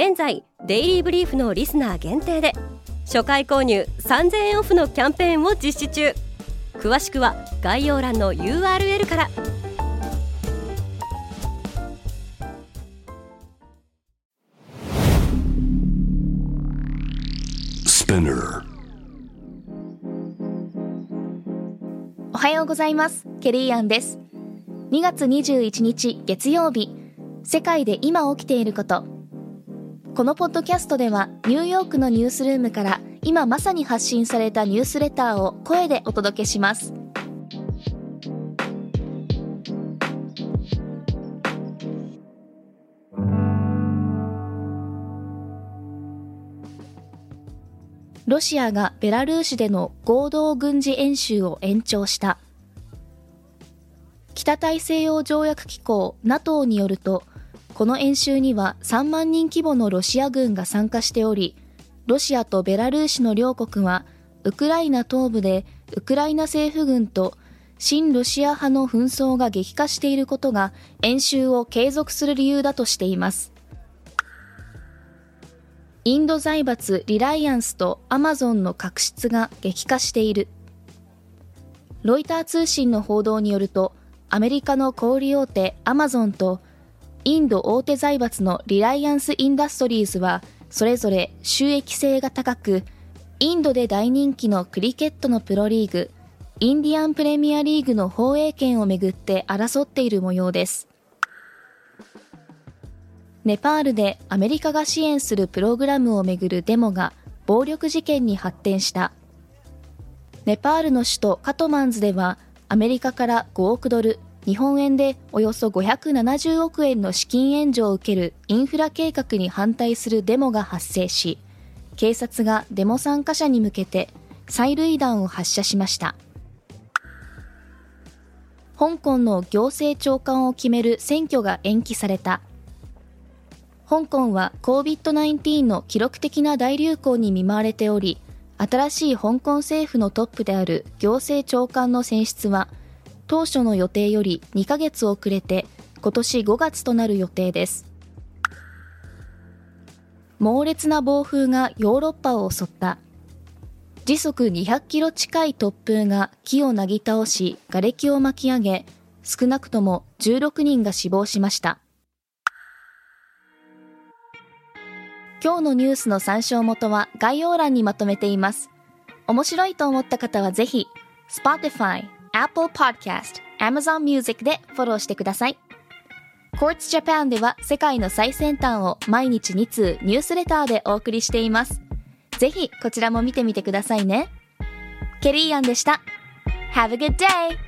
現在デイリーブリーフのリスナー限定で初回購入3000円オフのキャンペーンを実施中。詳しくは概要欄の URL から。おはようございます。ケリーアンです。2月21日月曜日。世界で今起きていることこのポッドキャストではニューヨークのニュースルームから今まさに発信されたニュースレターを声でお届けします。ロシアがベラルーシでの合同軍事演習を延長した。北大西洋条約機構 NATO によるとこの演習には3万人規模のロシア軍が参加しておりロシアとベラルーシの両国はウクライナ東部でウクライナ政府軍と親ロシア派の紛争が激化していることが演習を継続する理由だとしていますインド財閥リライアンスとアマゾンの確執が激化している。ロイター通信の報道によると、アメリカの小売大手アマゾンとインド大手財閥のリライアンス・インダストリーズは、それぞれ収益性が高く、インドで大人気のクリケットのプロリーグ、インディアンプレミアリーグの放映権をめぐって争っている模様です。ネパールでアメリカが支援するプログラムをめぐるデモが暴力事件に発展したネパールの首都カトマンズではアメリカから5億ドル日本円でおよそ570億円の資金援助を受けるインフラ計画に反対するデモが発生し警察がデモ参加者に向けて催涙弾を発射しました。香港の行政長官を決める選挙が延期された。香港は COVID-19 の記録的な大流行に見舞われており、新しい香港政府のトップである行政長官の選出は、当初の予定より2ヶ月遅れて今年5月となる予定です。猛烈な暴風がヨーロッパを襲った。時速200キロ近い突風が木をなぎ倒し、瓦礫を巻き上げ、少なくとも16人が死亡しました。今日のニュースの参照元は概要欄にまとめています。面白いと思った方はぜひ、Spotify、Apple Podcast、Amazon Music でフォローしてください。Courts Japan では世界の最先端を毎日2通ニュースレターでお送りしています。ぜひこちらも見てみてくださいね。ケリーアンでした。Have a good day!